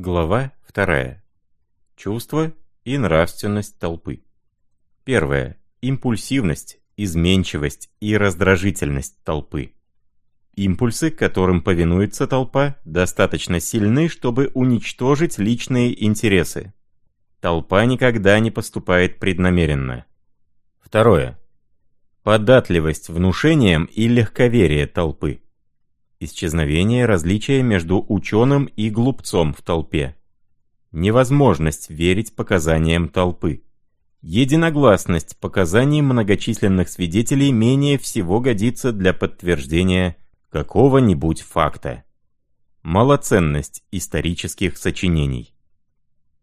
Глава 2. Чувство и нравственность толпы. Первое. Импульсивность, изменчивость и раздражительность толпы. Импульсы, которым повинуется толпа, достаточно сильны, чтобы уничтожить личные интересы. Толпа никогда не поступает преднамеренно. Второе. Податливость внушением и легковерие толпы. Исчезновение различия между ученым и глупцом в толпе. Невозможность верить показаниям толпы. Единогласность показаний многочисленных свидетелей менее всего годится для подтверждения какого-нибудь факта. Малоценность исторических сочинений.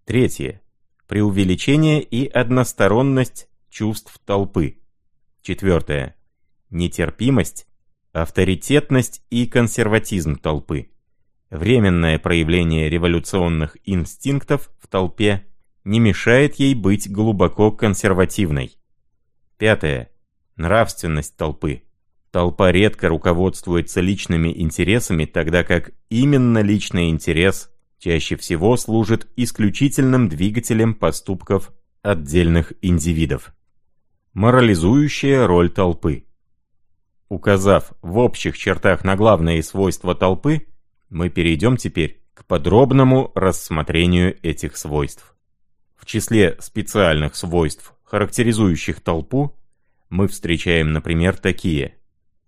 Третье. Преувеличение и односторонность чувств толпы. Четвертое. Нетерпимость авторитетность и консерватизм толпы. Временное проявление революционных инстинктов в толпе не мешает ей быть глубоко консервативной. Пятое. Нравственность толпы. Толпа редко руководствуется личными интересами, тогда как именно личный интерес чаще всего служит исключительным двигателем поступков отдельных индивидов. Морализующая роль толпы. Указав в общих чертах на главные свойства толпы, мы перейдем теперь к подробному рассмотрению этих свойств. В числе специальных свойств, характеризующих толпу, мы встречаем, например, такие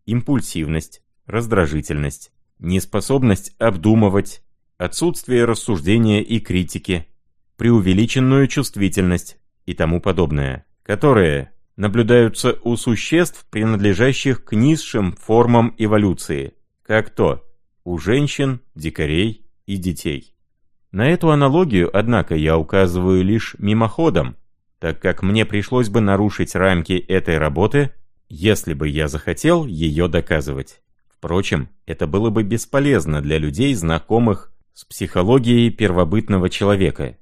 импульсивность, раздражительность, неспособность обдумывать, отсутствие рассуждения и критики, преувеличенную чувствительность и тому подобное, которые наблюдаются у существ, принадлежащих к низшим формам эволюции, как то у женщин, дикарей и детей. На эту аналогию, однако, я указываю лишь мимоходом, так как мне пришлось бы нарушить рамки этой работы, если бы я захотел ее доказывать. Впрочем, это было бы бесполезно для людей, знакомых с психологией первобытного человека,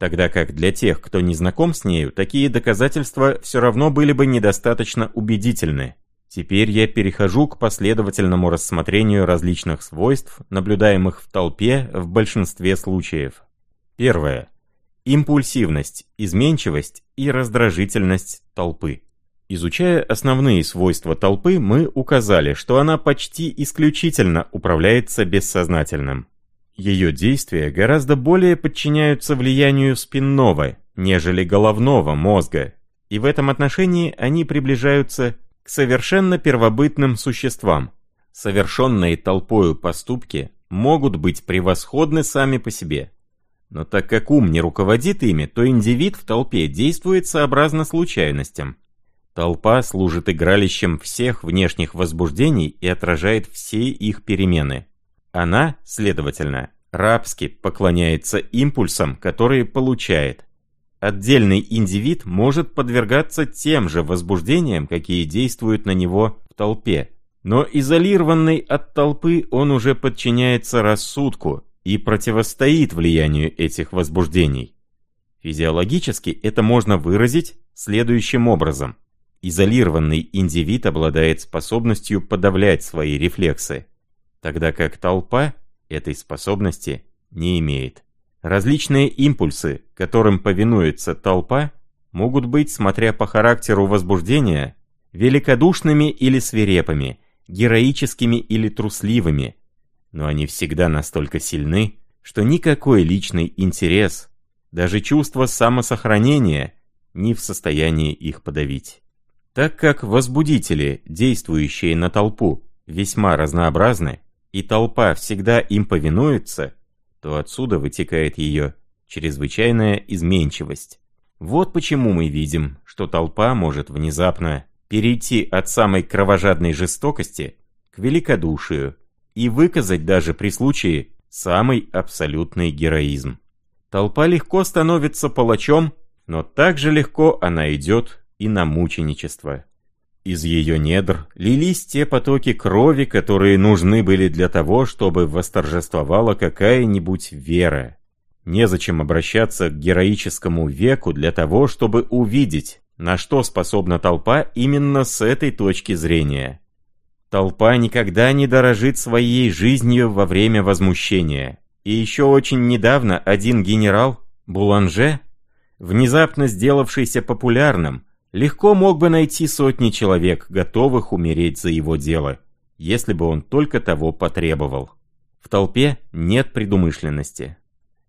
тогда как для тех, кто не знаком с нею, такие доказательства все равно были бы недостаточно убедительны. Теперь я перехожу к последовательному рассмотрению различных свойств, наблюдаемых в толпе в большинстве случаев. Первое. Импульсивность, изменчивость и раздражительность толпы. Изучая основные свойства толпы, мы указали, что она почти исключительно управляется бессознательным. Ее действия гораздо более подчиняются влиянию спинного, нежели головного мозга, и в этом отношении они приближаются к совершенно первобытным существам. Совершенные толпою поступки могут быть превосходны сами по себе. Но так как ум не руководит ими, то индивид в толпе действует сообразно случайностям. Толпа служит игралищем всех внешних возбуждений и отражает все их перемены. Она, следовательно, рабски поклоняется импульсам, которые получает. Отдельный индивид может подвергаться тем же возбуждениям, какие действуют на него в толпе. Но изолированный от толпы он уже подчиняется рассудку и противостоит влиянию этих возбуждений. Физиологически это можно выразить следующим образом. Изолированный индивид обладает способностью подавлять свои рефлексы тогда как толпа этой способности не имеет. Различные импульсы, которым повинуется толпа, могут быть, смотря по характеру возбуждения, великодушными или свирепыми, героическими или трусливыми, но они всегда настолько сильны, что никакой личный интерес, даже чувство самосохранения не в состоянии их подавить. Так как возбудители, действующие на толпу, весьма разнообразны, и толпа всегда им повинуется, то отсюда вытекает ее чрезвычайная изменчивость. Вот почему мы видим, что толпа может внезапно перейти от самой кровожадной жестокости к великодушию и выказать даже при случае самый абсолютный героизм. Толпа легко становится палачом, но также легко она идет и на мученичество. Из ее недр лились те потоки крови, которые нужны были для того, чтобы восторжествовала какая-нибудь вера. Незачем обращаться к героическому веку для того, чтобы увидеть, на что способна толпа именно с этой точки зрения. Толпа никогда не дорожит своей жизнью во время возмущения. И еще очень недавно один генерал, Буланже, внезапно сделавшийся популярным, легко мог бы найти сотни человек, готовых умереть за его дело, если бы он только того потребовал. В толпе нет предумышленности.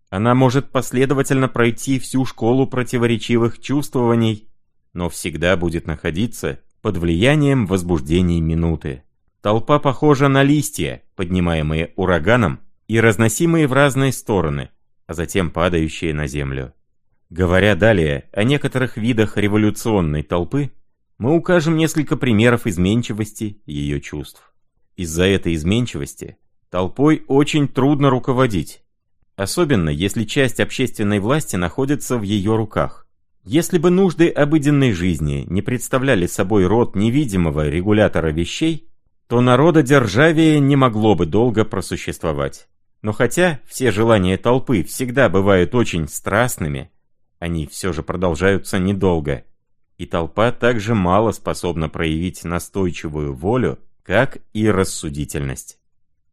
Она может последовательно пройти всю школу противоречивых чувствований, но всегда будет находиться под влиянием возбуждений минуты. Толпа похожа на листья, поднимаемые ураганом и разносимые в разные стороны, а затем падающие на землю. Говоря далее о некоторых видах революционной толпы, мы укажем несколько примеров изменчивости ее чувств. Из-за этой изменчивости толпой очень трудно руководить, особенно если часть общественной власти находится в ее руках. Если бы нужды обыденной жизни не представляли собой род невидимого регулятора вещей, то народодержавие не могло бы долго просуществовать. Но хотя все желания толпы всегда бывают очень страстными, они все же продолжаются недолго, и толпа также мало способна проявить настойчивую волю, как и рассудительность.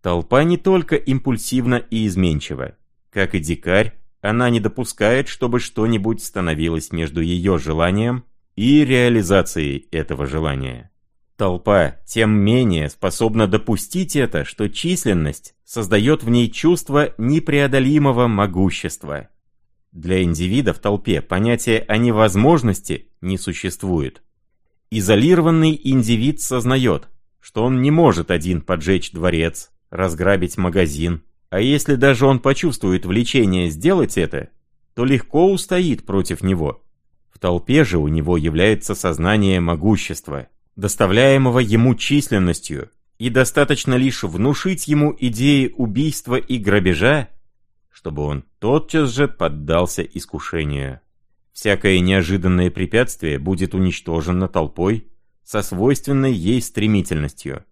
Толпа не только импульсивна и изменчива. Как и дикарь, она не допускает, чтобы что-нибудь становилось между ее желанием и реализацией этого желания. Толпа тем менее способна допустить это, что численность создает в ней чувство непреодолимого могущества. Для индивида в толпе понятие о невозможности не существует. Изолированный индивид сознает, что он не может один поджечь дворец, разграбить магазин, а если даже он почувствует влечение сделать это, то легко устоит против него. В толпе же у него является сознание могущества, доставляемого ему численностью, и достаточно лишь внушить ему идеи убийства и грабежа, чтобы он тотчас же поддался искушению. Всякое неожиданное препятствие будет уничтожено толпой со свойственной ей стремительностью.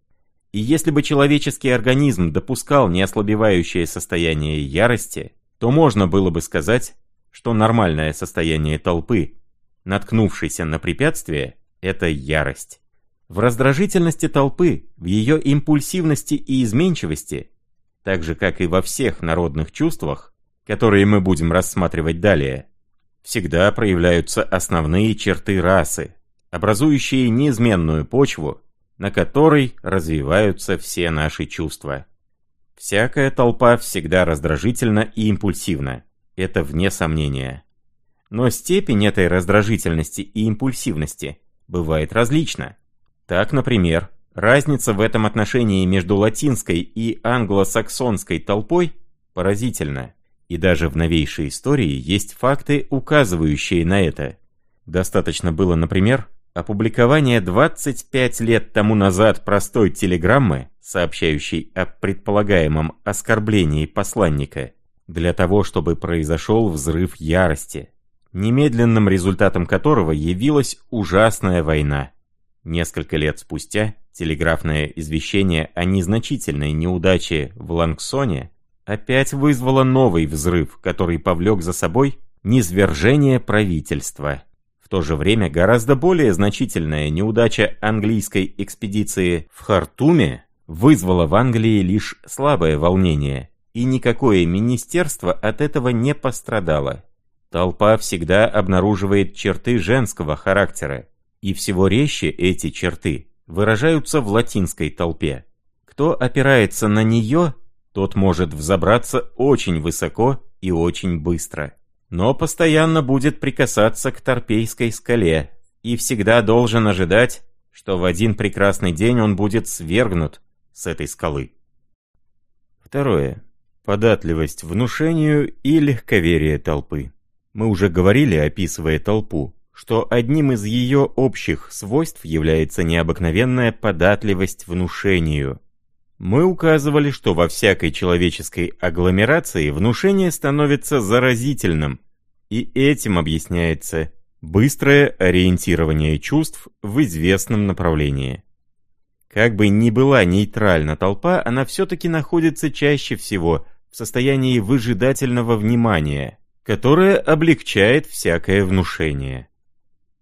И если бы человеческий организм допускал неослабевающее состояние ярости, то можно было бы сказать, что нормальное состояние толпы, наткнувшейся на препятствие, это ярость. В раздражительности толпы, в ее импульсивности и изменчивости, так же как и во всех народных чувствах, которые мы будем рассматривать далее, всегда проявляются основные черты расы, образующие неизменную почву, на которой развиваются все наши чувства. Всякая толпа всегда раздражительна и импульсивна, это вне сомнения. Но степень этой раздражительности и импульсивности бывает различна. Так, например, разница в этом отношении между латинской и англосаксонской толпой поразительна. И даже в новейшей истории есть факты, указывающие на это. Достаточно было, например, Опубликование 25 лет тому назад простой телеграммы, сообщающей о предполагаемом оскорблении посланника, для того, чтобы произошел взрыв ярости, немедленным результатом которого явилась ужасная война. Несколько лет спустя телеграфное извещение о незначительной неудаче в Лангсоне опять вызвало новый взрыв, который повлек за собой низвержение правительства. В то же время гораздо более значительная неудача английской экспедиции в Хартуме вызвала в Англии лишь слабое волнение, и никакое министерство от этого не пострадало. Толпа всегда обнаруживает черты женского характера, и всего резче эти черты выражаются в латинской толпе. Кто опирается на нее, тот может взобраться очень высоко и очень быстро но постоянно будет прикасаться к Торпейской скале и всегда должен ожидать, что в один прекрасный день он будет свергнут с этой скалы. Второе. Податливость внушению и легковерие толпы. Мы уже говорили, описывая толпу, что одним из ее общих свойств является необыкновенная податливость внушению. Мы указывали, что во всякой человеческой агломерации внушение становится заразительным, и этим объясняется быстрое ориентирование чувств в известном направлении. Как бы ни была нейтральна толпа, она все-таки находится чаще всего в состоянии выжидательного внимания, которое облегчает всякое внушение.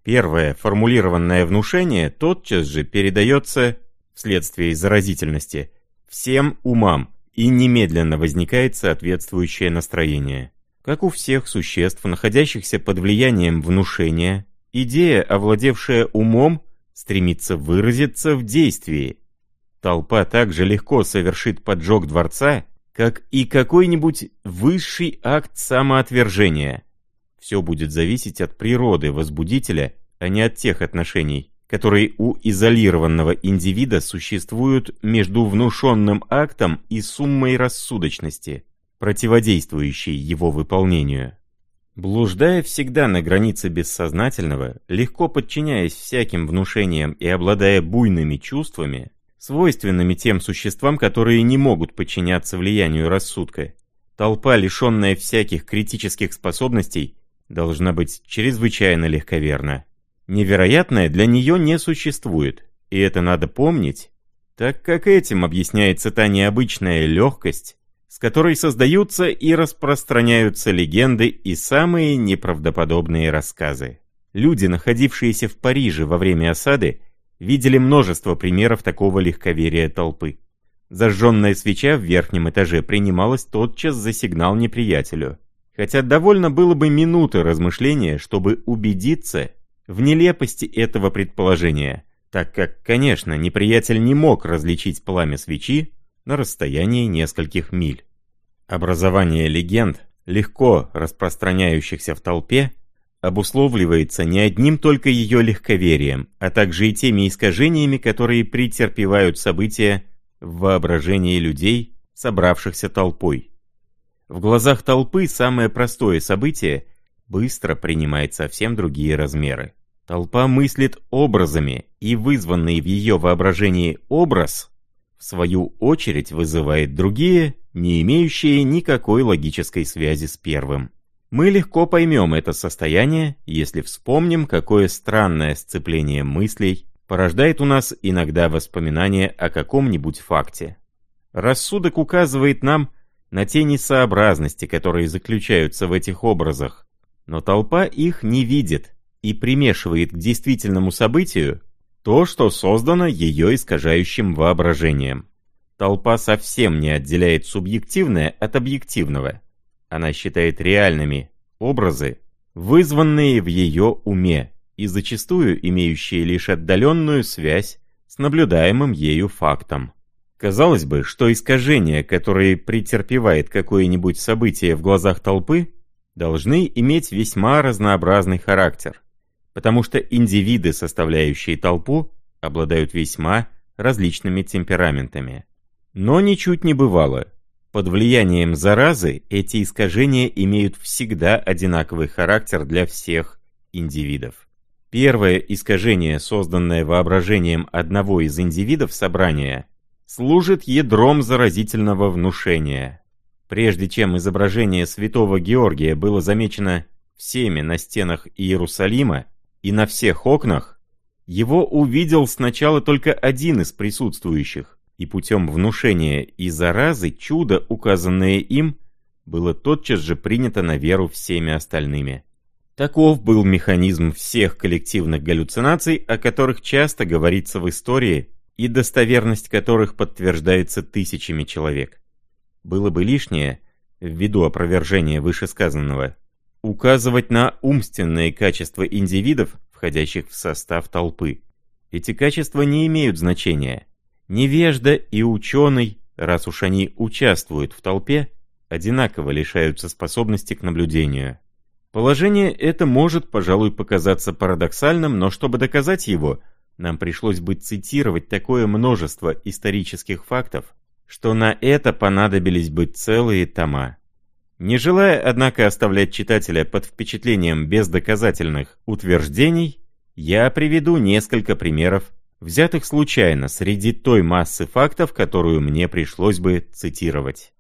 Первое формулированное внушение тотчас же передается, вследствие заразительности, всем умам и немедленно возникает соответствующее настроение. Как у всех существ, находящихся под влиянием внушения, идея, овладевшая умом, стремится выразиться в действии. Толпа также легко совершит поджог дворца, как и какой-нибудь высший акт самоотвержения. Все будет зависеть от природы возбудителя, а не от тех отношений, которые у изолированного индивида существуют между внушенным актом и суммой рассудочности, противодействующей его выполнению. Блуждая всегда на границе бессознательного, легко подчиняясь всяким внушениям и обладая буйными чувствами, свойственными тем существам, которые не могут подчиняться влиянию рассудка, толпа, лишенная всяких критических способностей, должна быть чрезвычайно легковерна. Невероятное для нее не существует, и это надо помнить, так как этим объясняется та необычная легкость, с которой создаются и распространяются легенды и самые неправдоподобные рассказы. Люди, находившиеся в Париже во время осады, видели множество примеров такого легковерия толпы. Зажженная свеча в верхнем этаже принималась тотчас за сигнал неприятелю. Хотя довольно было бы минуты размышления, чтобы убедиться, в нелепости этого предположения, так как, конечно, неприятель не мог различить пламя свечи на расстоянии нескольких миль. Образование легенд, легко распространяющихся в толпе, обусловливается не одним только ее легковерием, а также и теми искажениями, которые претерпевают события в воображении людей, собравшихся толпой. В глазах толпы самое простое событие быстро принимает совсем другие размеры. Толпа мыслит образами, и вызванный в ее воображении образ, в свою очередь, вызывает другие, не имеющие никакой логической связи с первым. Мы легко поймем это состояние, если вспомним, какое странное сцепление мыслей порождает у нас иногда воспоминание о каком-нибудь факте. Рассудок указывает нам на те несообразности, которые заключаются в этих образах, но толпа их не видит и примешивает к действительному событию то, что создано ее искажающим воображением. Толпа совсем не отделяет субъективное от объективного. Она считает реальными образы, вызванные в ее уме и зачастую имеющие лишь отдаленную связь с наблюдаемым ею фактом. Казалось бы, что искажения, которые претерпевает какое-нибудь событие в глазах толпы, должны иметь весьма разнообразный характер, потому что индивиды, составляющие толпу, обладают весьма различными темпераментами. Но ничуть не бывало. Под влиянием заразы эти искажения имеют всегда одинаковый характер для всех индивидов. Первое искажение, созданное воображением одного из индивидов собрания, служит ядром заразительного внушения. Прежде чем изображение святого Георгия было замечено всеми на стенах Иерусалима и на всех окнах, его увидел сначала только один из присутствующих, и путем внушения и заразы чудо, указанное им, было тотчас же принято на веру всеми остальными. Таков был механизм всех коллективных галлюцинаций, о которых часто говорится в истории и достоверность которых подтверждается тысячами человек. Было бы лишнее, ввиду опровержения вышесказанного, указывать на умственные качества индивидов, входящих в состав толпы. Эти качества не имеют значения. Невежда и ученый, раз уж они участвуют в толпе, одинаково лишаются способности к наблюдению. Положение это может, пожалуй, показаться парадоксальным, но чтобы доказать его, нам пришлось бы цитировать такое множество исторических фактов, что на это понадобились бы целые тома. Не желая, однако, оставлять читателя под впечатлением бездоказательных утверждений, я приведу несколько примеров, взятых случайно среди той массы фактов, которую мне пришлось бы цитировать.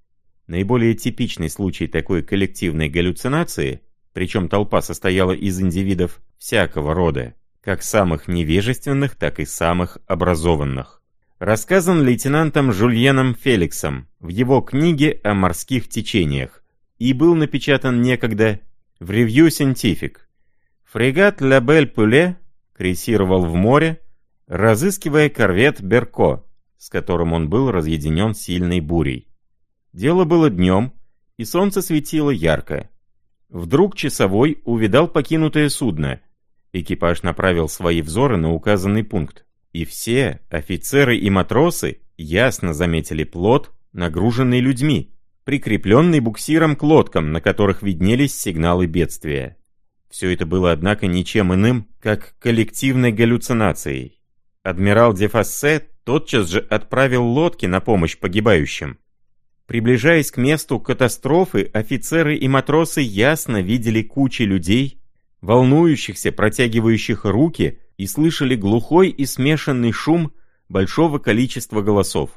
Наиболее типичный случай такой коллективной галлюцинации, причем толпа состояла из индивидов всякого рода, как самых невежественных, так и самых образованных рассказан лейтенантом Жульеном Феликсом в его книге о морских течениях и был напечатан некогда в Review Scientific. Фрегат «Ла Бель Пуле» крейсировал в море, разыскивая корвет «Берко», с которым он был разъединен сильной бурей. Дело было днем, и солнце светило ярко. Вдруг часовой увидал покинутое судно. Экипаж направил свои взоры на указанный пункт. И все, офицеры и матросы, ясно заметили плот, нагруженный людьми, прикрепленный буксиром к лодкам, на которых виднелись сигналы бедствия. Все это было, однако, ничем иным, как коллективной галлюцинацией. Адмирал Дефассе тотчас же отправил лодки на помощь погибающим. Приближаясь к месту катастрофы, офицеры и матросы ясно видели кучи людей, волнующихся, протягивающих руки, и слышали глухой и смешанный шум большого количества голосов.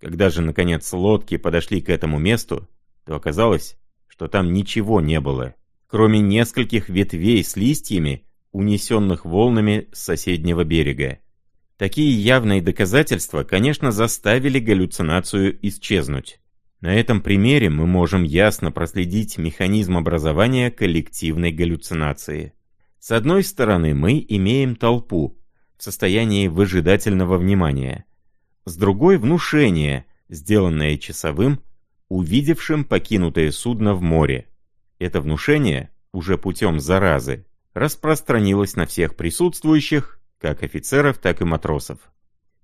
Когда же, наконец, лодки подошли к этому месту, то оказалось, что там ничего не было, кроме нескольких ветвей с листьями, унесенных волнами с соседнего берега. Такие явные доказательства, конечно, заставили галлюцинацию исчезнуть. На этом примере мы можем ясно проследить механизм образования коллективной галлюцинации. С одной стороны, мы имеем толпу в состоянии выжидательного внимания. С другой — внушение, сделанное часовым, увидевшим покинутое судно в море. Это внушение, уже путем заразы, распространилось на всех присутствующих, как офицеров, так и матросов.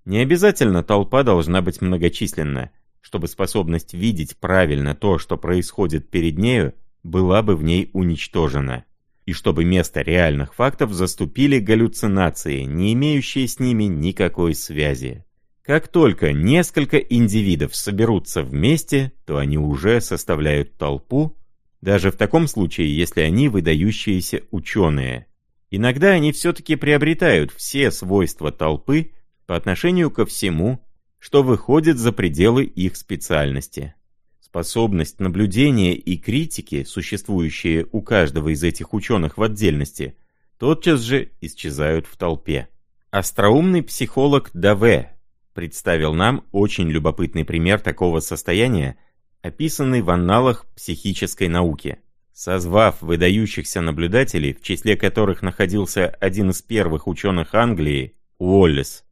Не обязательно толпа должна быть многочисленна, чтобы способность видеть правильно то, что происходит перед нею, была бы в ней уничтожена, и чтобы место реальных фактов заступили галлюцинации, не имеющие с ними никакой связи. Как только несколько индивидов соберутся вместе, то они уже составляют толпу, даже в таком случае, если они выдающиеся ученые. Иногда они все-таки приобретают все свойства толпы по отношению ко всему, что выходит за пределы их специальности. Способность наблюдения и критики, существующие у каждого из этих ученых в отдельности, тотчас же исчезают в толпе. Остроумный психолог Даве представил нам очень любопытный пример такого состояния, описанный в анналах психической науки. Созвав выдающихся наблюдателей, в числе которых находился один из первых ученых Англии, Уоллес,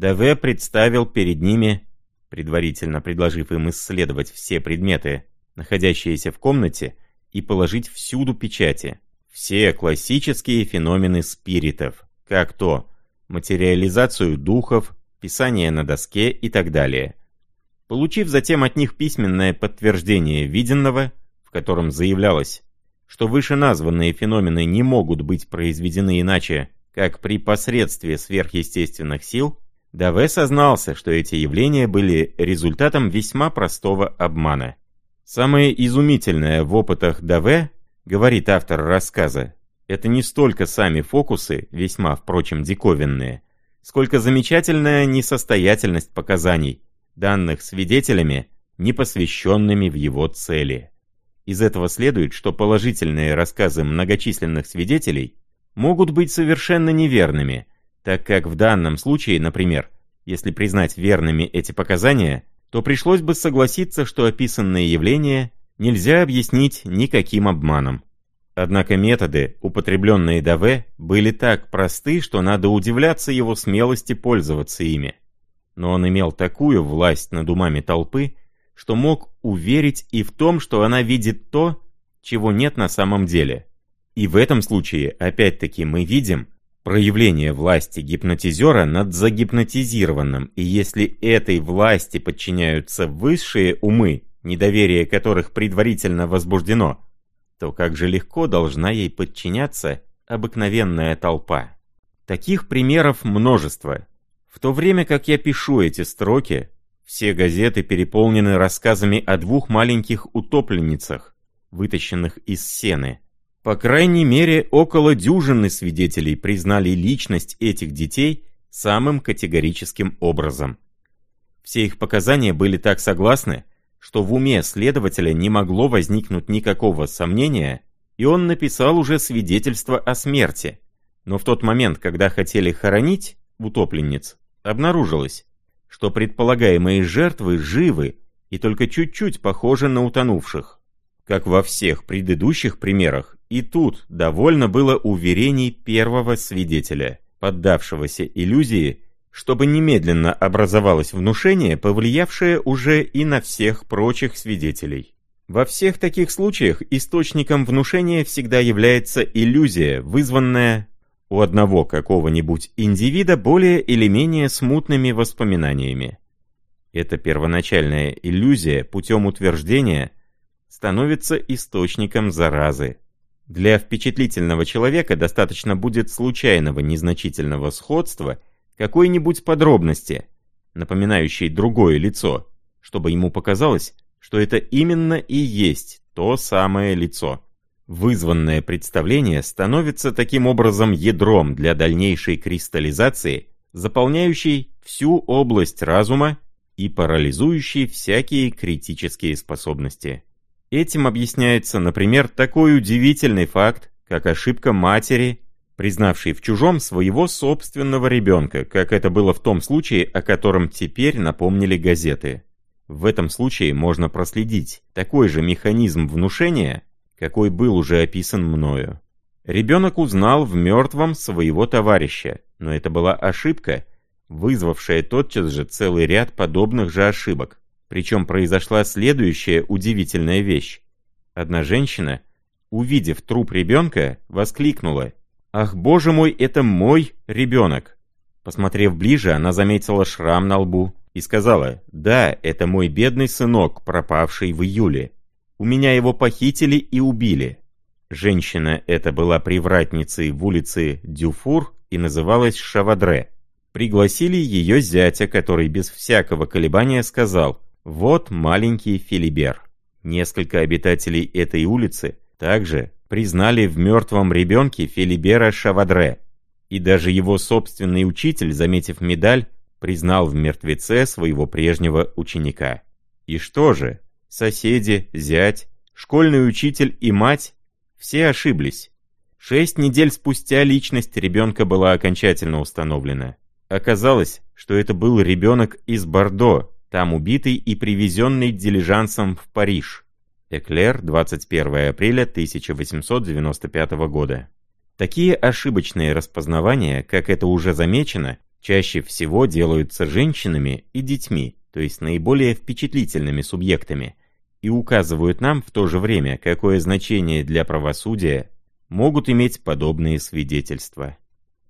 ДВ представил перед ними, предварительно предложив им исследовать все предметы, находящиеся в комнате, и положить всюду печати. Все классические феномены спиритов, как то материализацию духов, писание на доске и так далее. Получив затем от них письменное подтверждение виденного, в котором заявлялось, что вышеназванные феномены не могут быть произведены иначе, как при посредстве сверхъестественных сил, Даве сознался, что эти явления были результатом весьма простого обмана. Самое изумительное в опытах Даве, говорит автор рассказа, это не столько сами фокусы, весьма, впрочем, диковинные, сколько замечательная несостоятельность показаний, данных свидетелями, непосвященными в его цели. Из этого следует, что положительные рассказы многочисленных свидетелей могут быть совершенно неверными, так как в данном случае, например, если признать верными эти показания, то пришлось бы согласиться, что описанные явления нельзя объяснить никаким обманом. Однако методы, употребленные Даве, были так просты, что надо удивляться его смелости пользоваться ими. Но он имел такую власть над умами толпы, что мог уверить и в том, что она видит то, чего нет на самом деле. И в этом случае, опять-таки, мы видим, проявление власти гипнотизера над загипнотизированным, и если этой власти подчиняются высшие умы, недоверие которых предварительно возбуждено, то как же легко должна ей подчиняться обыкновенная толпа. Таких примеров множество. В то время как я пишу эти строки, все газеты переполнены рассказами о двух маленьких утопленницах, вытащенных из сены. По крайней мере, около дюжины свидетелей признали личность этих детей самым категорическим образом. Все их показания были так согласны, что в уме следователя не могло возникнуть никакого сомнения, и он написал уже свидетельство о смерти. Но в тот момент, когда хотели хоронить утопленниц, обнаружилось, что предполагаемые жертвы живы и только чуть-чуть похожи на утонувших. Как во всех предыдущих примерах, и тут довольно было уверений первого свидетеля, поддавшегося иллюзии чтобы немедленно образовалось внушение, повлиявшее уже и на всех прочих свидетелей. Во всех таких случаях источником внушения всегда является иллюзия, вызванная у одного какого-нибудь индивида более или менее смутными воспоминаниями. Эта первоначальная иллюзия путем утверждения становится источником заразы. Для впечатлительного человека достаточно будет случайного незначительного сходства какой-нибудь подробности, напоминающей другое лицо, чтобы ему показалось, что это именно и есть то самое лицо. Вызванное представление становится таким образом ядром для дальнейшей кристаллизации, заполняющей всю область разума и парализующей всякие критические способности. Этим объясняется, например, такой удивительный факт, как ошибка матери, признавшей в чужом своего собственного ребенка, как это было в том случае, о котором теперь напомнили газеты. В этом случае можно проследить такой же механизм внушения, какой был уже описан мною. Ребенок узнал в мертвом своего товарища, но это была ошибка, вызвавшая тотчас же целый ряд подобных же ошибок. Причем произошла следующая удивительная вещь. Одна женщина, увидев труп ребенка, воскликнула «Ах, боже мой, это мой ребенок!» Посмотрев ближе, она заметила шрам на лбу и сказала «Да, это мой бедный сынок, пропавший в июле». У меня его похитили и убили. Женщина эта была привратницей в улице Дюфур и называлась Шавадре. Пригласили ее зятя, который без всякого колебания сказал «Вот маленький Филибер». Несколько обитателей этой улицы также признали в мертвом ребенке Филибера Шавадре. И даже его собственный учитель, заметив медаль, признал в мертвеце своего прежнего ученика. И что же, соседи, зять, школьный учитель и мать все ошиблись. Шесть недель спустя личность ребенка была окончательно установлена. Оказалось, что это был ребенок из Бордо, там убитый и привезенный дилижансом в Париж. Эклер, 21 апреля 1895 года. Такие ошибочные распознавания, как это уже замечено, чаще всего делаются женщинами и детьми, то есть наиболее впечатлительными субъектами, и указывают нам в то же время, какое значение для правосудия могут иметь подобные свидетельства.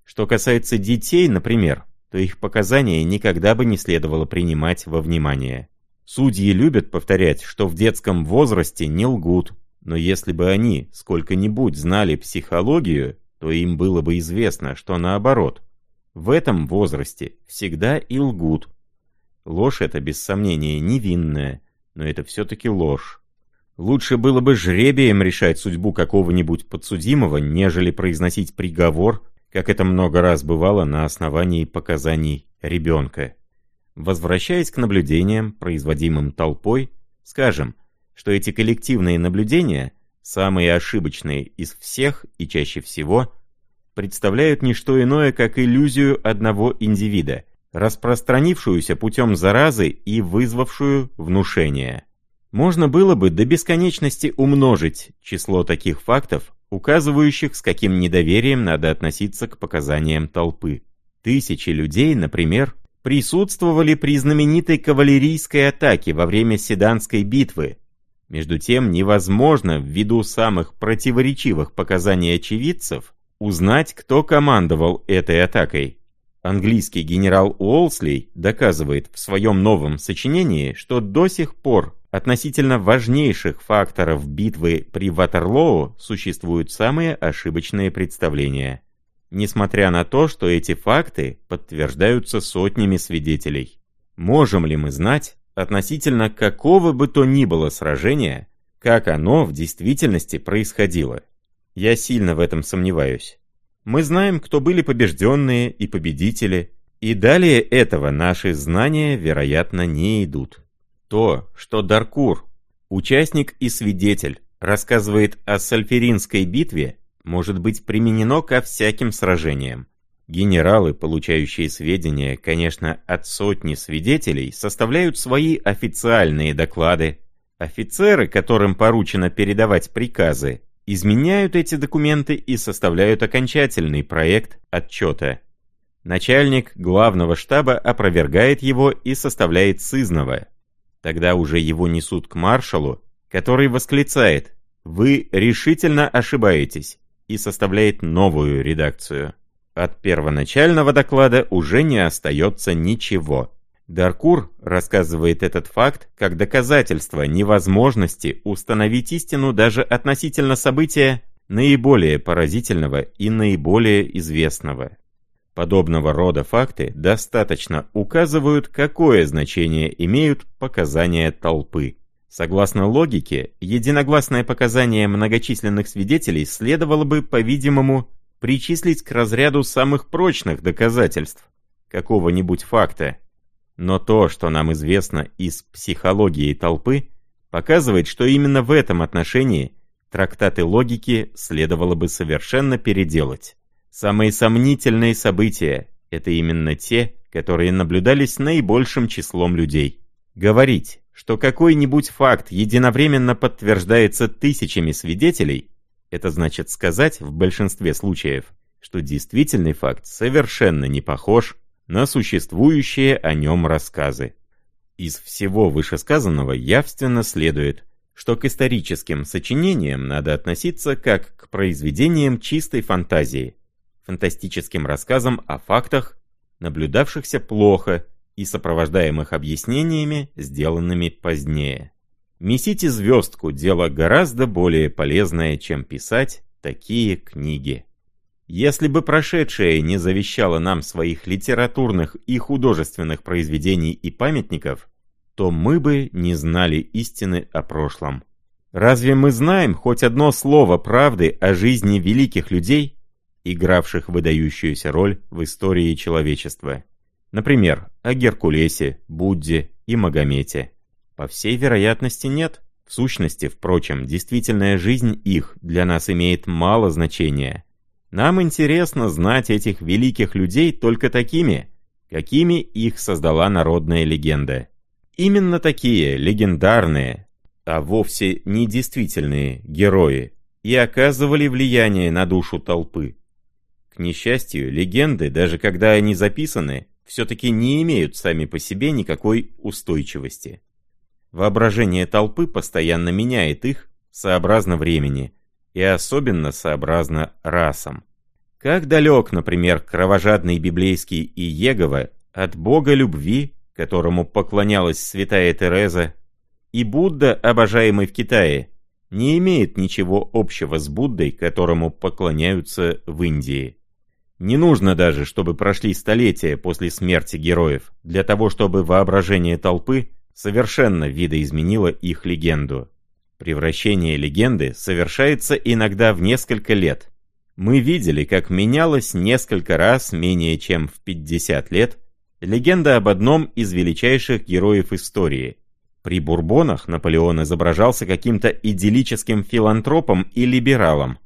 Что касается детей, например, то их показания никогда бы не следовало принимать во внимание. Судьи любят повторять, что в детском возрасте не лгут, но если бы они сколько-нибудь знали психологию, то им было бы известно, что наоборот, в этом возрасте всегда и лгут. Ложь это, без сомнения, невинная, но это все-таки ложь. Лучше было бы жребием решать судьбу какого-нибудь подсудимого, нежели произносить приговор, как это много раз бывало на основании показаний ребенка. Возвращаясь к наблюдениям, производимым толпой, скажем, что эти коллективные наблюдения, самые ошибочные из всех и чаще всего, представляют не что иное, как иллюзию одного индивида – распространившуюся путем заразы и вызвавшую внушение. Можно было бы до бесконечности умножить число таких фактов, указывающих, с каким недоверием надо относиться к показаниям толпы. Тысячи людей, например, присутствовали при знаменитой кавалерийской атаке во время Седанской битвы. Между тем, невозможно, ввиду самых противоречивых показаний очевидцев, узнать, кто командовал этой атакой. Английский генерал Уолсли доказывает в своем новом сочинении, что до сих пор относительно важнейших факторов битвы при Ватерлоу существуют самые ошибочные представления. Несмотря на то, что эти факты подтверждаются сотнями свидетелей. Можем ли мы знать, относительно какого бы то ни было сражения, как оно в действительности происходило? Я сильно в этом сомневаюсь. Мы знаем, кто были побежденные и победители, и далее этого наши знания, вероятно, не идут. То, что Даркур, участник и свидетель, рассказывает о Сальферинской битве, может быть применено ко всяким сражениям. Генералы, получающие сведения, конечно, от сотни свидетелей, составляют свои официальные доклады. Офицеры, которым поручено передавать приказы, изменяют эти документы и составляют окончательный проект отчета. Начальник главного штаба опровергает его и составляет сызново. Тогда уже его несут к маршалу, который восклицает «Вы решительно ошибаетесь» и составляет новую редакцию. От первоначального доклада уже не остается ничего. Даркур рассказывает этот факт как доказательство невозможности установить истину даже относительно события наиболее поразительного и наиболее известного. Подобного рода факты достаточно указывают, какое значение имеют показания толпы. Согласно логике, единогласное показание многочисленных свидетелей следовало бы, по-видимому, причислить к разряду самых прочных доказательств какого-нибудь факта. Но то, что нам известно из психологии толпы, показывает, что именно в этом отношении трактаты логики следовало бы совершенно переделать. Самые сомнительные события — это именно те, которые наблюдались наибольшим числом людей. Говорить, что какой-нибудь факт единовременно подтверждается тысячами свидетелей, это значит сказать в большинстве случаев, что действительный факт совершенно не похож на существующие о нем рассказы. Из всего вышесказанного явственно следует, что к историческим сочинениям надо относиться как к произведениям чистой фантазии, фантастическим рассказам о фактах, наблюдавшихся плохо и сопровождаемых объяснениями, сделанными позднее. Месите звездку – дело гораздо более полезное, чем писать такие книги. Если бы прошедшее не завещало нам своих литературных и художественных произведений и памятников, то мы бы не знали истины о прошлом. Разве мы знаем хоть одно слово правды о жизни великих людей, игравших выдающуюся роль в истории человечества. Например, о Геркулесе, Будде и Магомете. По всей вероятности нет. В сущности, впрочем, действительная жизнь их для нас имеет мало значения. Нам интересно знать этих великих людей только такими, какими их создала народная легенда. Именно такие легендарные, а вовсе не действительные герои и оказывали влияние на душу толпы. К несчастью, легенды, даже когда они записаны, все-таки не имеют сами по себе никакой устойчивости. Воображение толпы постоянно меняет их сообразно времени, и особенно сообразно расам. Как далек, например, кровожадный библейский Иегова от бога любви, которому поклонялась святая Тереза, и Будда, обожаемый в Китае, не имеет ничего общего с Буддой, которому поклоняются в Индии. Не нужно даже, чтобы прошли столетия после смерти героев, для того, чтобы воображение толпы совершенно видоизменило их легенду. Превращение легенды совершается иногда в несколько лет. Мы видели, как менялась несколько раз менее чем в 50 лет легенда об одном из величайших героев истории. При Бурбонах Наполеон изображался каким-то идиллическим филантропом и либералом,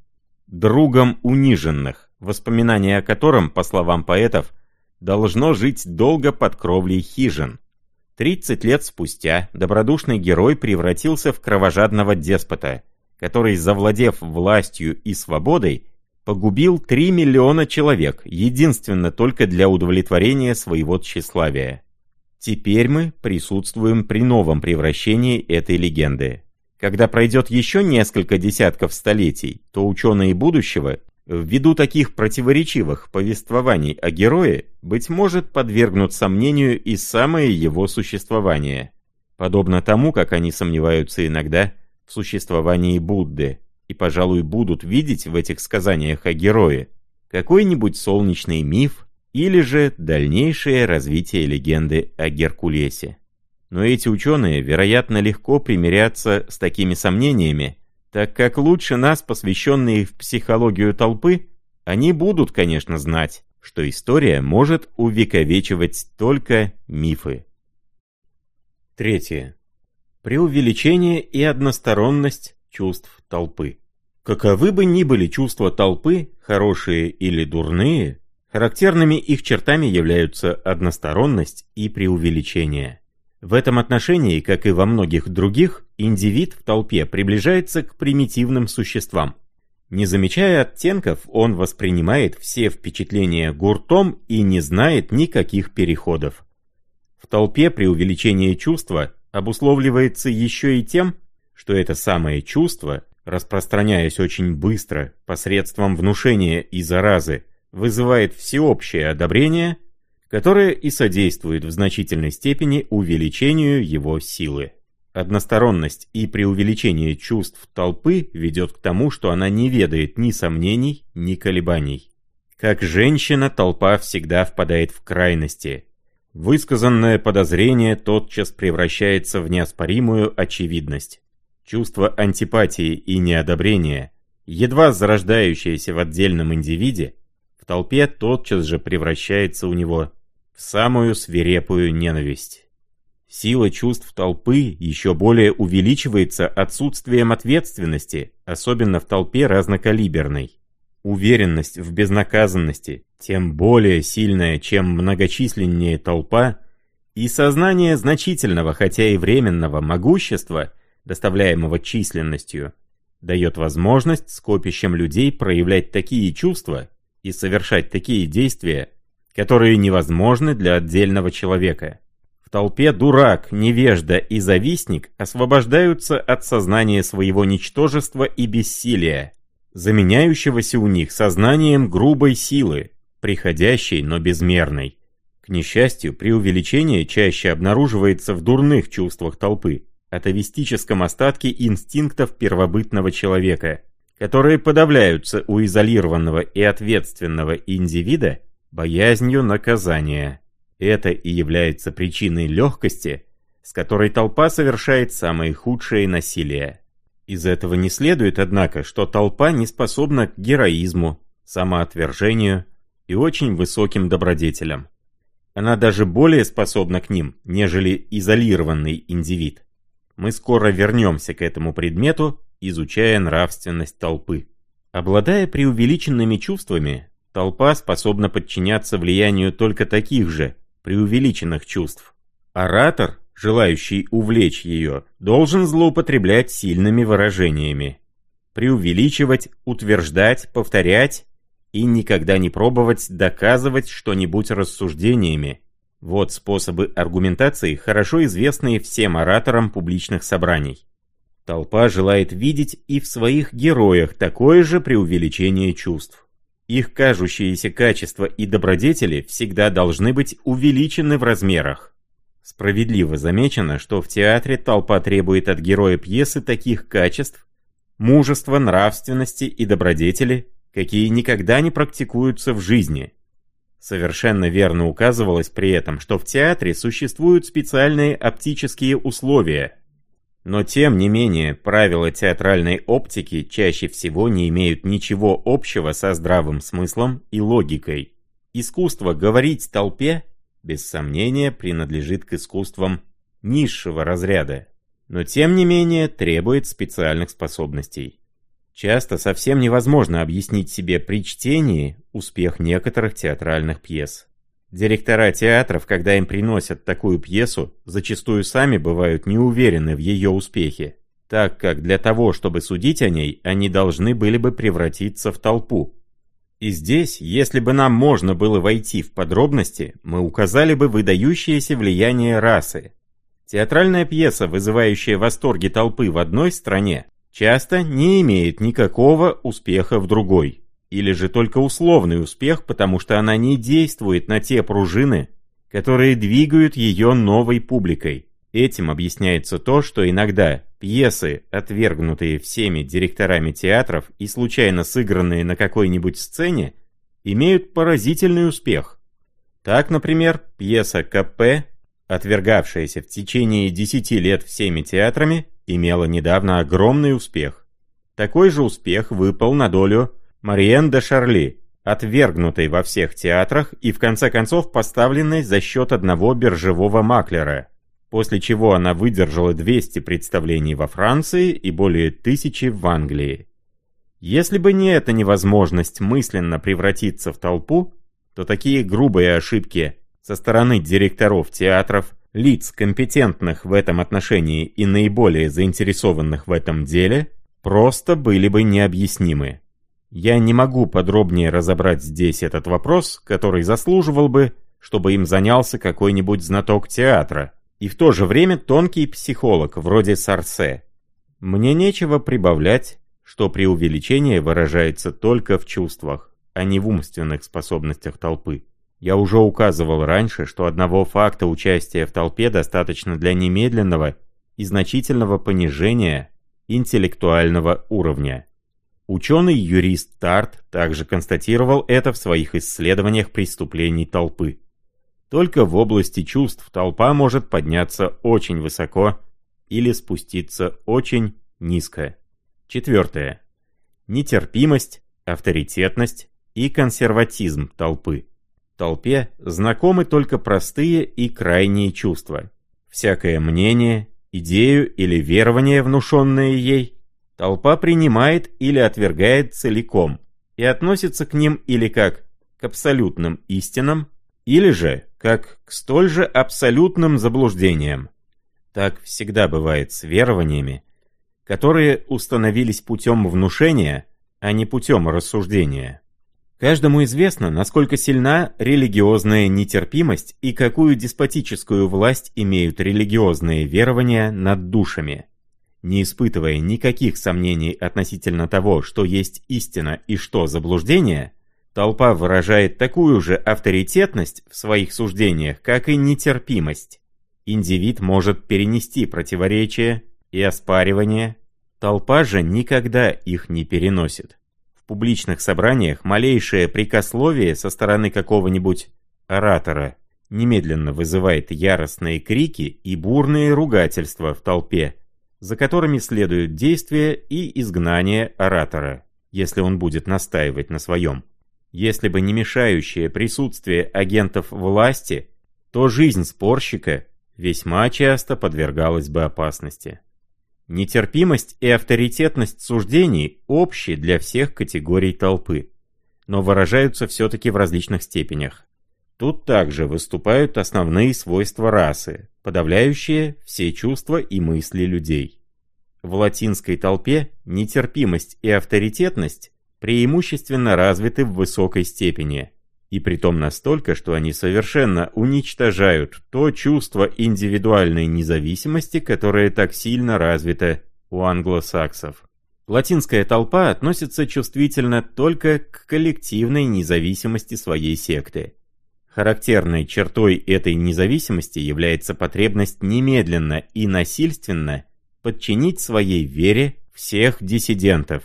другом униженных воспоминание о котором, по словам поэтов, должно жить долго под кровлей хижин. 30 лет спустя добродушный герой превратился в кровожадного деспота, который, завладев властью и свободой, погубил 3 миллиона человек, единственно только для удовлетворения своего тщеславия. Теперь мы присутствуем при новом превращении этой легенды. Когда пройдет еще несколько десятков столетий, то ученые будущего ввиду таких противоречивых повествований о герое, быть может, подвергнут сомнению и самое его существование, подобно тому, как они сомневаются иногда в существовании Будды, и, пожалуй, будут видеть в этих сказаниях о герое какой-нибудь солнечный миф или же дальнейшее развитие легенды о Геркулесе. Но эти ученые, вероятно, легко примирятся с такими сомнениями, так как лучше нас, посвященные в психологию толпы, они будут, конечно, знать, что история может увековечивать только мифы. Третье. Преувеличение и односторонность чувств толпы. Каковы бы ни были чувства толпы, хорошие или дурные, характерными их чертами являются односторонность и преувеличение. В этом отношении, как и во многих других, индивид в толпе приближается к примитивным существам. Не замечая оттенков, он воспринимает все впечатления гуртом и не знает никаких переходов. В толпе преувеличение чувства обусловливается еще и тем, что это самое чувство, распространяясь очень быстро посредством внушения и заразы, вызывает всеобщее одобрение, которое и содействует в значительной степени увеличению его силы. Односторонность и преувеличение чувств толпы ведет к тому, что она не ведает ни сомнений, ни колебаний. Как женщина, толпа всегда впадает в крайности. Высказанное подозрение тотчас превращается в неоспоримую очевидность. Чувство антипатии и неодобрения, едва зарождающееся в отдельном индивиде, в толпе тотчас же превращается у него в самую свирепую ненависть. Сила чувств толпы еще более увеличивается отсутствием ответственности, особенно в толпе разнокалиберной. Уверенность в безнаказанности, тем более сильная, чем многочисленнее толпа, и сознание значительного, хотя и временного, могущества, доставляемого численностью, дает возможность скопищам людей проявлять такие чувства и совершать такие действия, которые невозможны для отдельного человека. В толпе дурак, невежда и завистник освобождаются от сознания своего ничтожества и бессилия, заменяющегося у них сознанием грубой силы, приходящей, но безмерной. К несчастью, преувеличение чаще обнаруживается в дурных чувствах толпы, атовистическом остатке инстинктов первобытного человека, которые подавляются у изолированного и ответственного индивида боязнью наказания. Это и является причиной легкости, с которой толпа совершает самые худшие насилия. Из этого не следует, однако, что толпа не способна к героизму, самоотвержению и очень высоким добродетелям. Она даже более способна к ним, нежели изолированный индивид. Мы скоро вернемся к этому предмету, изучая нравственность толпы. Обладая преувеличенными чувствами, толпа способна подчиняться влиянию только таких же, преувеличенных чувств. Оратор, желающий увлечь ее, должен злоупотреблять сильными выражениями. Преувеличивать, утверждать, повторять и никогда не пробовать доказывать что-нибудь рассуждениями. Вот способы аргументации, хорошо известные всем ораторам публичных собраний. Толпа желает видеть и в своих героях такое же преувеличение чувств. Их кажущиеся качества и добродетели всегда должны быть увеличены в размерах. Справедливо замечено, что в театре толпа требует от героя пьесы таких качеств, мужества, нравственности и добродетели, какие никогда не практикуются в жизни. Совершенно верно указывалось при этом, что в театре существуют специальные оптические условия – но тем не менее, правила театральной оптики чаще всего не имеют ничего общего со здравым смыслом и логикой. Искусство говорить толпе, без сомнения, принадлежит к искусствам низшего разряда, но тем не менее требует специальных способностей. Часто совсем невозможно объяснить себе при чтении успех некоторых театральных пьес. Директора театров, когда им приносят такую пьесу, зачастую сами бывают не уверены в ее успехе, так как для того, чтобы судить о ней, они должны были бы превратиться в толпу. И здесь, если бы нам можно было войти в подробности, мы указали бы выдающееся влияние расы. Театральная пьеса, вызывающая восторги толпы в одной стране, часто не имеет никакого успеха в другой или же только условный успех, потому что она не действует на те пружины, которые двигают ее новой публикой. Этим объясняется то, что иногда пьесы, отвергнутые всеми директорами театров и случайно сыгранные на какой-нибудь сцене, имеют поразительный успех. Так, например, пьеса КП, отвергавшаяся в течение 10 лет всеми театрами, имела недавно огромный успех. Такой же успех выпал на долю Мариен де Шарли, отвергнутой во всех театрах и в конце концов поставленной за счет одного биржевого маклера, после чего она выдержала 200 представлений во Франции и более тысячи в Англии. Если бы не эта невозможность мысленно превратиться в толпу, то такие грубые ошибки со стороны директоров театров, лиц, компетентных в этом отношении и наиболее заинтересованных в этом деле, просто были бы необъяснимы. Я не могу подробнее разобрать здесь этот вопрос, который заслуживал бы, чтобы им занялся какой-нибудь знаток театра, и в то же время тонкий психолог, вроде Сарсе. Мне нечего прибавлять, что преувеличение выражается только в чувствах, а не в умственных способностях толпы. Я уже указывал раньше, что одного факта участия в толпе достаточно для немедленного и значительного понижения интеллектуального уровня. Ученый-юрист Тарт также констатировал это в своих исследованиях преступлений толпы. Только в области чувств толпа может подняться очень высоко или спуститься очень низко. Четвертое. Нетерпимость, авторитетность и консерватизм толпы. Толпе знакомы только простые и крайние чувства. Всякое мнение, идею или верование, внушенное ей, толпа принимает или отвергает целиком и относится к ним или как к абсолютным истинам, или же как к столь же абсолютным заблуждениям. Так всегда бывает с верованиями, которые установились путем внушения, а не путем рассуждения. Каждому известно, насколько сильна религиозная нетерпимость и какую деспотическую власть имеют религиозные верования над душами. Не испытывая никаких сомнений относительно того, что есть истина и что заблуждение, толпа выражает такую же авторитетность в своих суждениях, как и нетерпимость. Индивид может перенести противоречия и оспаривания, толпа же никогда их не переносит публичных собраниях малейшее прикословие со стороны какого-нибудь оратора немедленно вызывает яростные крики и бурные ругательства в толпе, за которыми следуют действия и изгнание оратора, если он будет настаивать на своем. Если бы не мешающее присутствие агентов власти, то жизнь спорщика весьма часто подвергалась бы опасности. Нетерпимость и авторитетность суждений общие для всех категорий толпы, но выражаются все-таки в различных степенях. Тут также выступают основные свойства расы, подавляющие все чувства и мысли людей. В латинской толпе нетерпимость и авторитетность преимущественно развиты в высокой степени – и притом настолько, что они совершенно уничтожают то чувство индивидуальной независимости, которое так сильно развито у англосаксов. Латинская толпа относится чувствительно только к коллективной независимости своей секты. Характерной чертой этой независимости является потребность немедленно и насильственно подчинить своей вере всех диссидентов,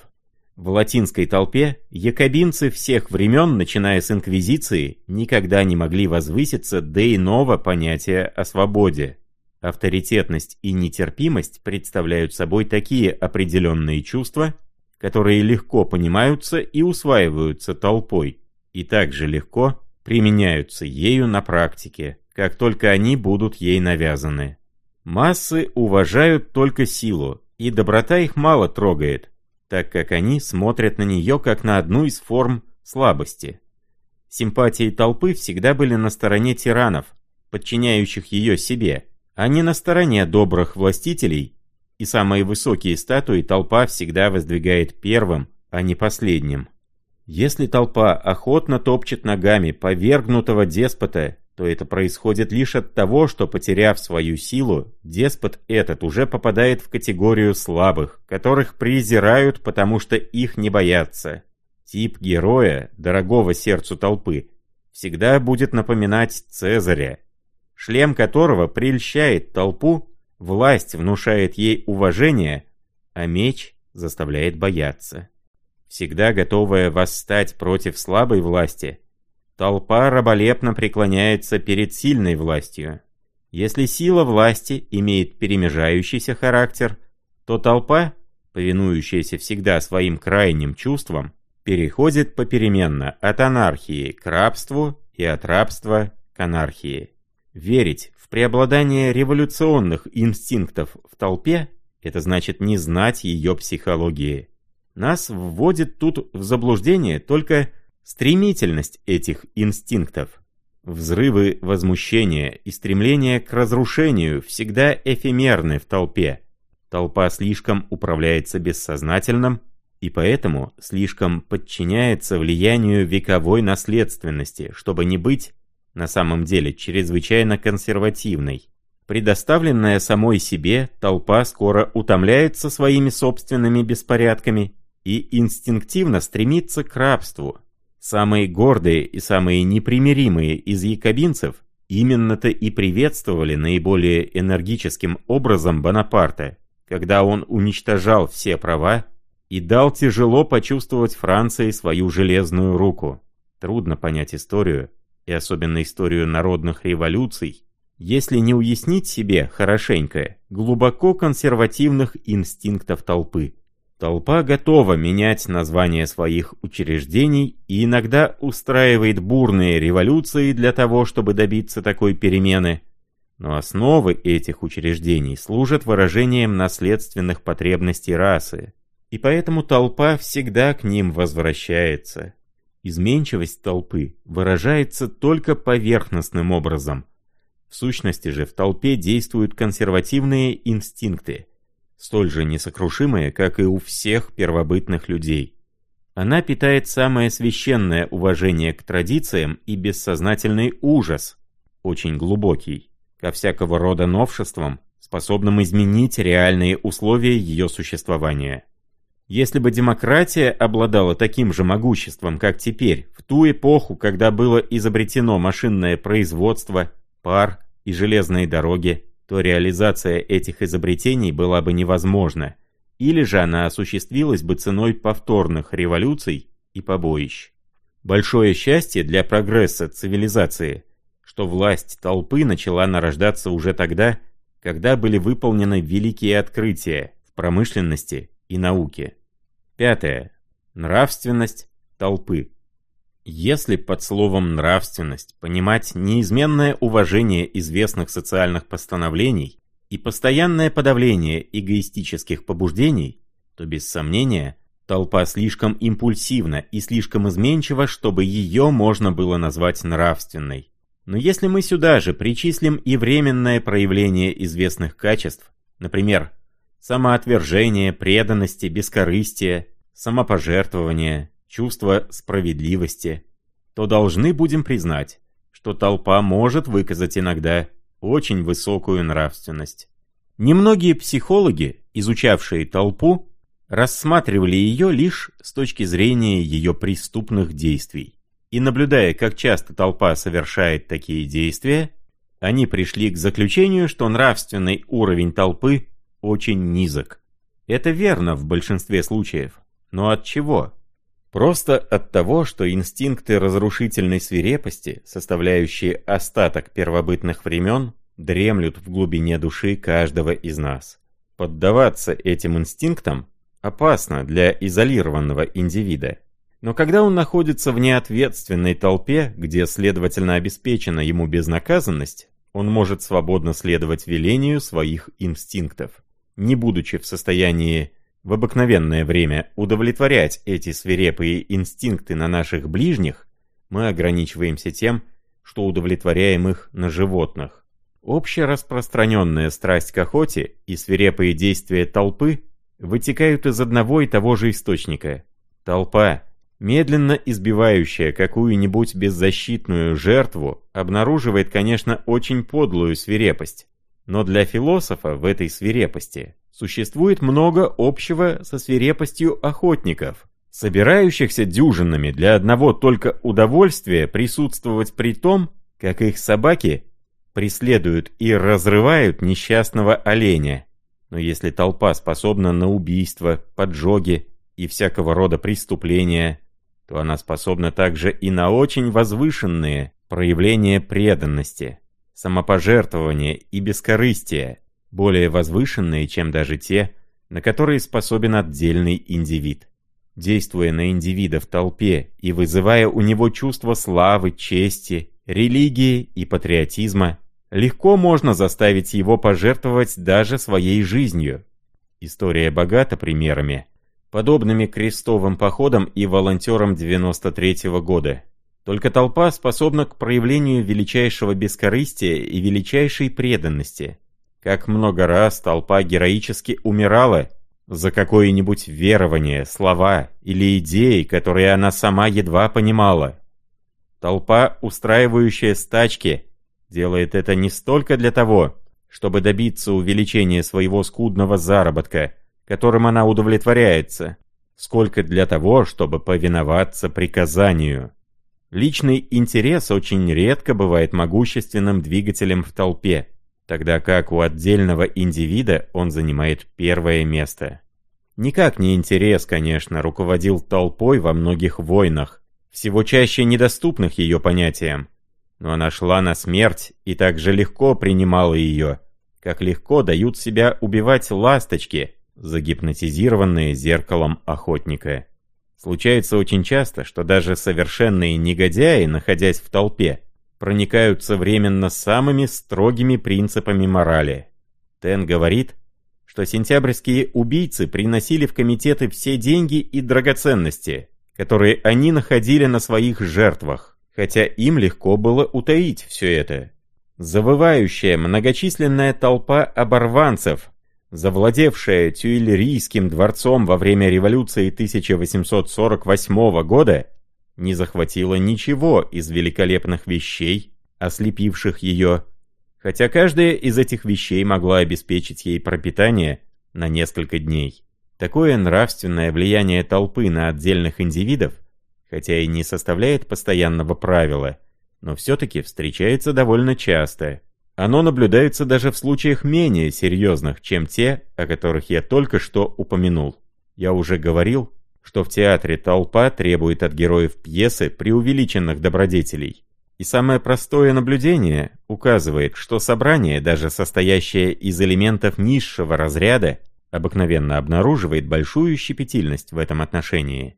в латинской толпе якобинцы всех времен, начиная с Инквизиции, никогда не могли возвыситься до иного понятия о свободе. Авторитетность и нетерпимость представляют собой такие определенные чувства, которые легко понимаются и усваиваются толпой, и также легко применяются ею на практике, как только они будут ей навязаны. Массы уважают только силу, и доброта их мало трогает, так как они смотрят на нее как на одну из форм слабости. Симпатии толпы всегда были на стороне тиранов, подчиняющих ее себе, а не на стороне добрых властителей, и самые высокие статуи толпа всегда воздвигает первым, а не последним. Если толпа охотно топчет ногами повергнутого деспота то это происходит лишь от того, что, потеряв свою силу, деспот этот уже попадает в категорию слабых, которых презирают, потому что их не боятся. Тип героя, дорогого сердцу толпы, всегда будет напоминать Цезаря, шлем которого прельщает толпу, власть внушает ей уважение, а меч заставляет бояться. Всегда готовая восстать против слабой власти – Толпа раболепно преклоняется перед сильной властью. Если сила власти имеет перемежающийся характер, то толпа, повинующаяся всегда своим крайним чувствам, переходит попеременно от анархии к рабству и от рабства к анархии. Верить в преобладание революционных инстинктов в толпе – это значит не знать ее психологии. Нас вводит тут в заблуждение только Стремительность этих инстинктов, взрывы возмущения и стремление к разрушению всегда эфемерны в толпе. Толпа слишком управляется бессознательным, и поэтому слишком подчиняется влиянию вековой наследственности, чтобы не быть, на самом деле, чрезвычайно консервативной. Предоставленная самой себе, толпа скоро утомляется своими собственными беспорядками и инстинктивно стремится к рабству. Самые гордые и самые непримиримые из якобинцев именно-то и приветствовали наиболее энергическим образом Бонапарта, когда он уничтожал все права и дал тяжело почувствовать Франции свою железную руку. Трудно понять историю, и особенно историю народных революций, если не уяснить себе хорошенько глубоко консервативных инстинктов толпы. Толпа готова менять название своих учреждений и иногда устраивает бурные революции для того, чтобы добиться такой перемены. Но основы этих учреждений служат выражением наследственных потребностей расы, и поэтому толпа всегда к ним возвращается. Изменчивость толпы выражается только поверхностным образом. В сущности же в толпе действуют консервативные инстинкты, столь же несокрушимые, как и у всех первобытных людей. Она питает самое священное уважение к традициям и бессознательный ужас, очень глубокий, ко всякого рода новшествам, способным изменить реальные условия ее существования. Если бы демократия обладала таким же могуществом, как теперь, в ту эпоху, когда было изобретено машинное производство, пар и железные дороги, то реализация этих изобретений была бы невозможна, или же она осуществилась бы ценой повторных революций и побоищ. Большое счастье для прогресса цивилизации, что власть толпы начала нарождаться уже тогда, когда были выполнены великие открытия в промышленности и науке. Пятое. Нравственность толпы. Если под словом «нравственность» понимать неизменное уважение известных социальных постановлений и постоянное подавление эгоистических побуждений, то без сомнения толпа слишком импульсивна и слишком изменчива, чтобы ее можно было назвать нравственной. Но если мы сюда же причислим и временное проявление известных качеств, например, самоотвержение, преданности, бескорыстие, самопожертвование, чувство справедливости, то должны будем признать, что толпа может выказать иногда очень высокую нравственность. Немногие психологи, изучавшие толпу, рассматривали ее лишь с точки зрения ее преступных действий. И наблюдая, как часто толпа совершает такие действия, они пришли к заключению, что нравственный уровень толпы очень низок. Это верно в большинстве случаев. Но от чего? Просто от того, что инстинкты разрушительной свирепости, составляющие остаток первобытных времен, дремлют в глубине души каждого из нас. Поддаваться этим инстинктам опасно для изолированного индивида. Но когда он находится в неответственной толпе, где, следовательно, обеспечена ему безнаказанность, он может свободно следовать велению своих инстинктов, не будучи в состоянии в обыкновенное время удовлетворять эти свирепые инстинкты на наших ближних, мы ограничиваемся тем, что удовлетворяем их на животных. Общераспространенная страсть к охоте и свирепые действия толпы вытекают из одного и того же источника. Толпа, медленно избивающая какую-нибудь беззащитную жертву, обнаруживает, конечно, очень подлую свирепость. Но для философа в этой свирепости существует много общего со свирепостью охотников, собирающихся дюжинами для одного только удовольствия присутствовать при том, как их собаки преследуют и разрывают несчастного оленя. Но если толпа способна на убийство, поджоги и всякого рода преступления, то она способна также и на очень возвышенные проявления преданности, самопожертвования и бескорыстия, более возвышенные, чем даже те, на которые способен отдельный индивид. Действуя на индивида в толпе и вызывая у него чувство славы, чести, религии и патриотизма, легко можно заставить его пожертвовать даже своей жизнью. История богата примерами, подобными крестовым походам и волонтерам 93 -го года. Только толпа способна к проявлению величайшего бескорыстия и величайшей преданности – как много раз толпа героически умирала за какое-нибудь верование, слова или идеи, которые она сама едва понимала. Толпа, устраивающая стачки, делает это не столько для того, чтобы добиться увеличения своего скудного заработка, которым она удовлетворяется, сколько для того, чтобы повиноваться приказанию. Личный интерес очень редко бывает могущественным двигателем в толпе, тогда как у отдельного индивида он занимает первое место. Никак не интерес, конечно, руководил толпой во многих войнах, всего чаще недоступных ее понятиям, но она шла на смерть и так же легко принимала ее, как легко дают себя убивать ласточки, загипнотизированные зеркалом охотника. Случается очень часто, что даже совершенные негодяи, находясь в толпе, проникаются временно самыми строгими принципами морали. Тен говорит, что сентябрьские убийцы приносили в комитеты все деньги и драгоценности, которые они находили на своих жертвах, хотя им легко было утаить все это. Завывающая многочисленная толпа оборванцев, завладевшая Тюильрийским дворцом во время революции 1848 года, не захватила ничего из великолепных вещей, ослепивших ее, хотя каждая из этих вещей могла обеспечить ей пропитание на несколько дней. Такое нравственное влияние толпы на отдельных индивидов, хотя и не составляет постоянного правила, но все-таки встречается довольно часто – оно наблюдается даже в случаях менее серьезных, чем те, о которых я только что упомянул. Я уже говорил, что в театре толпа требует от героев пьесы преувеличенных добродетелей. И самое простое наблюдение указывает, что собрание, даже состоящее из элементов низшего разряда, обыкновенно обнаруживает большую щепетильность в этом отношении.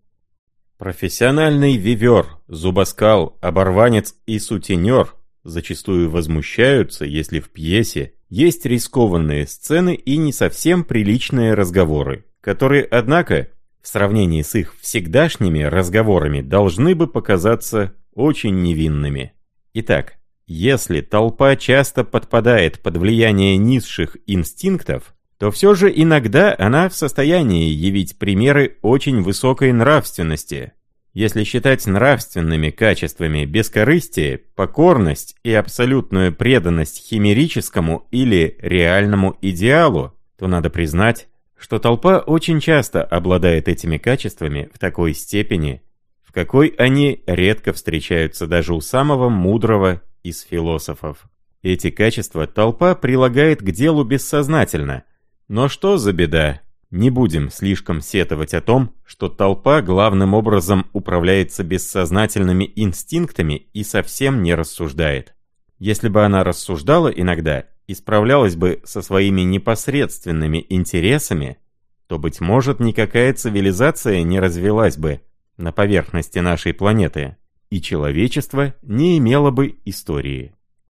Профессиональный вивер, зубоскал, оборванец и сутенер зачастую возмущаются, если в пьесе есть рискованные сцены и не совсем приличные разговоры, которые, однако, в сравнении с их всегдашними разговорами должны бы показаться очень невинными. Итак, если толпа часто подпадает под влияние низших инстинктов, то все же иногда она в состоянии явить примеры очень высокой нравственности, если считать нравственными качествами бескорыстие, покорность и абсолютную преданность химерическому или реальному идеалу, то надо признать, что толпа очень часто обладает этими качествами в такой степени, в какой они редко встречаются даже у самого мудрого из философов. Эти качества толпа прилагает к делу бессознательно. Но что за беда, не будем слишком сетовать о том, что толпа главным образом управляется бессознательными инстинктами и совсем не рассуждает. Если бы она рассуждала иногда и справлялась бы со своими непосредственными интересами, то, быть может, никакая цивилизация не развелась бы на поверхности нашей планеты, и человечество не имело бы истории.